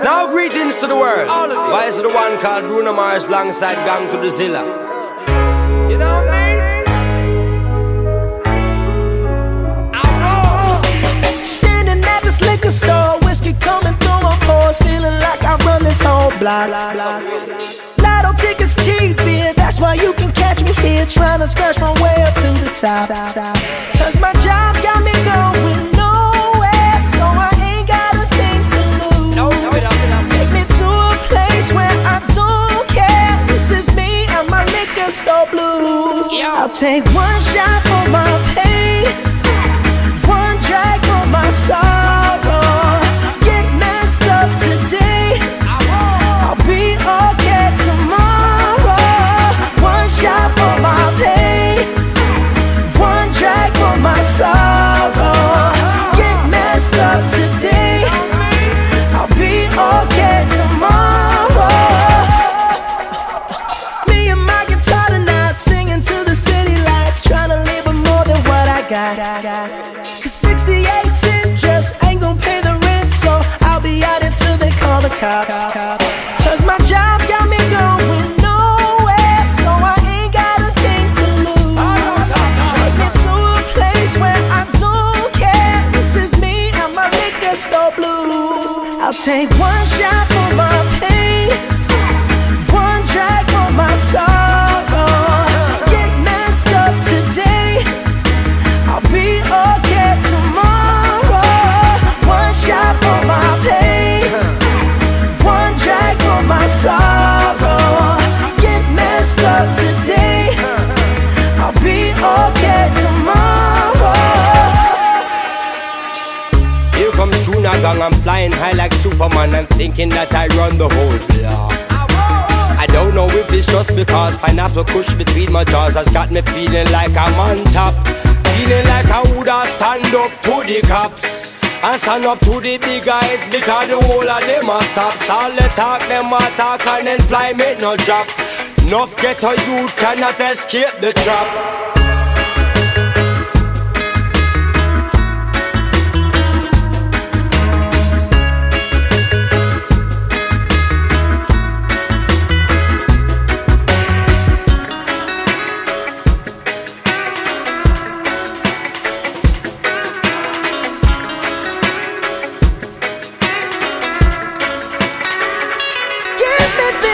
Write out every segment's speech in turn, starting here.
Now greetings to the world. Why is the one called Bruno Mars alongside Gong to the Zilla? You know what I mean? Standing at this liquor store, whiskey coming through my pores, feeling like I run this whole block. Lotto tickets cheap, yeah, that's why you can catch me here, trying to scratch my way up to the top. Cause my job got me going blues. I'll take one shot for my pain, Cause 68 cent just ain't gonna pay the rent, so I'll be out until they call the cops. Cause my job got me going nowhere, so I ain't got a thing to lose. Me to a place where I don't care. This is me and my liquor store blues. I'll take one shot flying high like Superman. I'm thinking that I run the whole block. I don't know if it's just because pineapple kush between my jaws has got me feeling like I'm on top. Feeling like I woulda stand up to the cops. And stand up to the big guys because the whole of them are sops. All the talk, them a talk and employment no drop. Enough get a youth cannot escape the trap.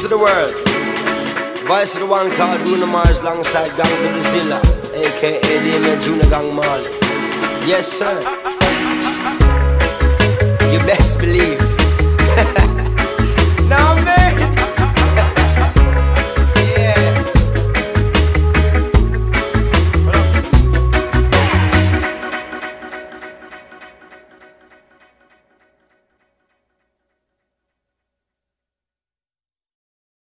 to the world. Voice of the one called Bruno Mars alongside Gong to Zilla, aka Damian Junior Gong Marley. Yes, sir. You best believe.